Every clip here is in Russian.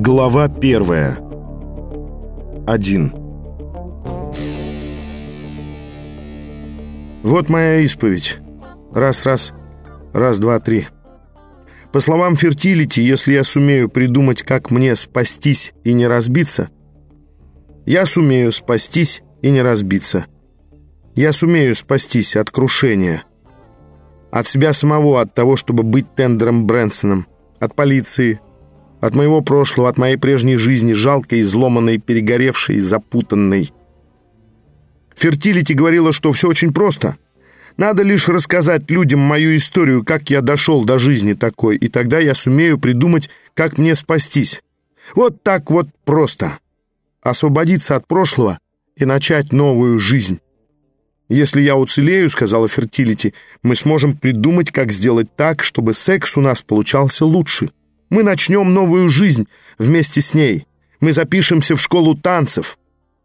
Глава первая. Один. Вот моя исповедь. Раз-раз, раз-два-три. По словам Фертилити, если я сумею придумать, как мне спастись и не разбиться, я сумею спастись и не разбиться. Я сумею спастись от крушения. От себя самого, от того, чтобы быть Тендером Брэнсоном, от полиции, от моего прошлого, от моей прежней жизни, жалкой, изломанной, перегоревшей, запутанной. Фертилити говорила, что все очень просто. Надо лишь рассказать людям мою историю, как я дошел до жизни такой, и тогда я сумею придумать, как мне спастись. Вот так вот просто. Освободиться от прошлого и начать новую жизнь. «Если я уцелею, — сказала Фертилити, — мы сможем придумать, как сделать так, чтобы секс у нас получался лучше». Мы начнем новую жизнь вместе с ней. Мы запишемся в школу танцев.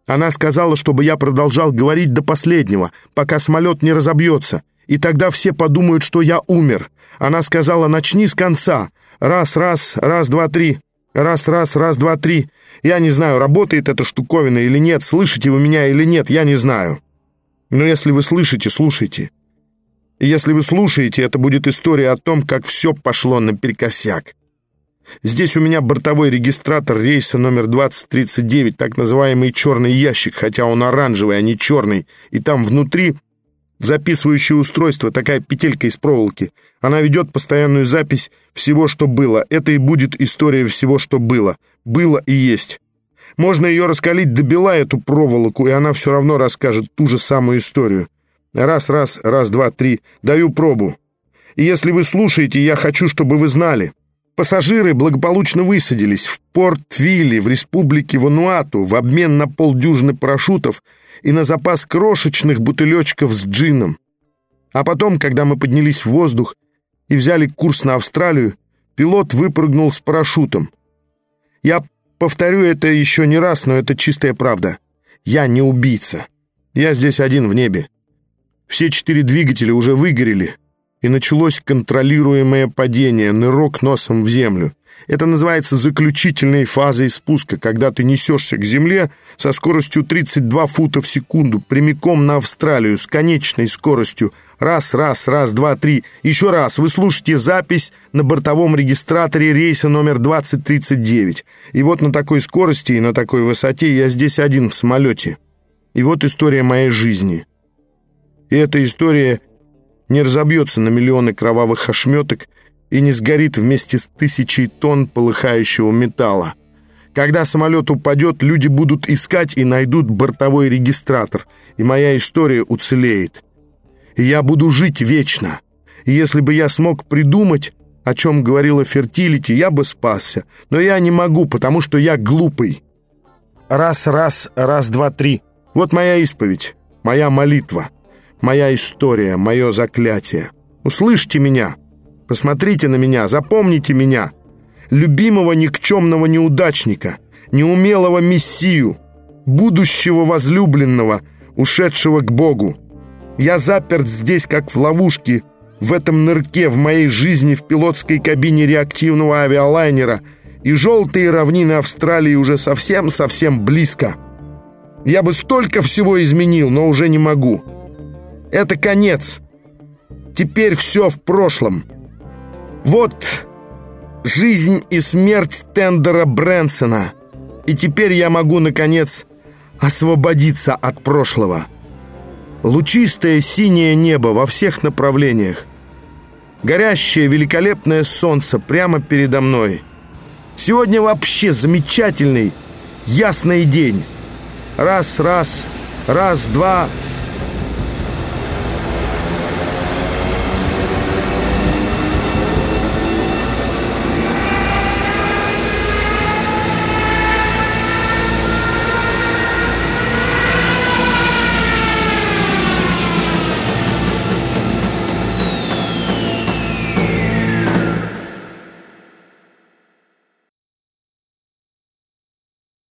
Она сказала, чтобы я продолжал говорить до последнего, пока самолет не разобьется. И тогда все подумают, что я умер. Она сказала, начни с конца. Раз, раз, раз, два, три. Раз, раз, раз, два, три. Я не знаю, работает эта штуковина или нет, слышите вы меня или нет, я не знаю. Но если вы слышите, слушайте. И если вы слушаете, это будет история о том, как все пошло наперекосяк. Здесь у меня бортовой регистратор рейса номер 2039, так называемый черный ящик, хотя он оранжевый, а не черный, и там внутри записывающее устройство, такая петелька из проволоки. Она ведет постоянную запись всего, что было. Это и будет история всего, что было. Было и есть. Можно ее раскалить до бела, эту проволоку, и она все равно расскажет ту же самую историю. Раз, раз, раз, два, три. Даю пробу. И если вы слушаете, я хочу, чтобы вы знали — Пассажиры благополучно высадились в Порт-Вилли в республике Вануату в обмен на полдюжины парашютов и на запас крошечных бутылечков с джином. А потом, когда мы поднялись в воздух и взяли курс на Австралию, пилот выпрыгнул с парашютом. Я повторю это еще не раз, но это чистая правда. Я не убийца. Я здесь один в небе. Все четыре двигателя уже выгорели, и началось контролируемое падение, нырок носом в землю. Это называется заключительной фазой спуска, когда ты несешься к земле со скоростью 32 фута в секунду, прямиком на Австралию, с конечной скоростью. Раз, раз, раз, два, три. Еще раз, вы слушаете запись на бортовом регистраторе рейса номер 2039. И вот на такой скорости и на такой высоте я здесь один в самолете. И вот история моей жизни. И эта история не разобьется на миллионы кровавых ошметок и не сгорит вместе с тысячей тонн полыхающего металла. Когда самолет упадет, люди будут искать и найдут бортовой регистратор, и моя история уцелеет. И я буду жить вечно. И если бы я смог придумать, о чем говорила Фертилити, я бы спасся. Но я не могу, потому что я глупый. Раз, раз, раз, два, три. Вот моя исповедь, моя молитва моя история, мое заклятие. Услышьте меня, посмотрите на меня, запомните меня, любимого никчемного неудачника, неумелого мессию, будущего возлюбленного, ушедшего к Богу. Я заперт здесь, как в ловушке, в этом нырке в моей жизни в пилотской кабине реактивного авиалайнера, и желтые равнины Австралии уже совсем-совсем близко. Я бы столько всего изменил, но уже не могу. Это конец. Теперь все в прошлом. Вот жизнь и смерть Тендера Брэнсона. И теперь я могу, наконец, освободиться от прошлого. Лучистое синее небо во всех направлениях. Горящее великолепное солнце прямо передо мной. Сегодня вообще замечательный, ясный день. Раз, раз, раз, два,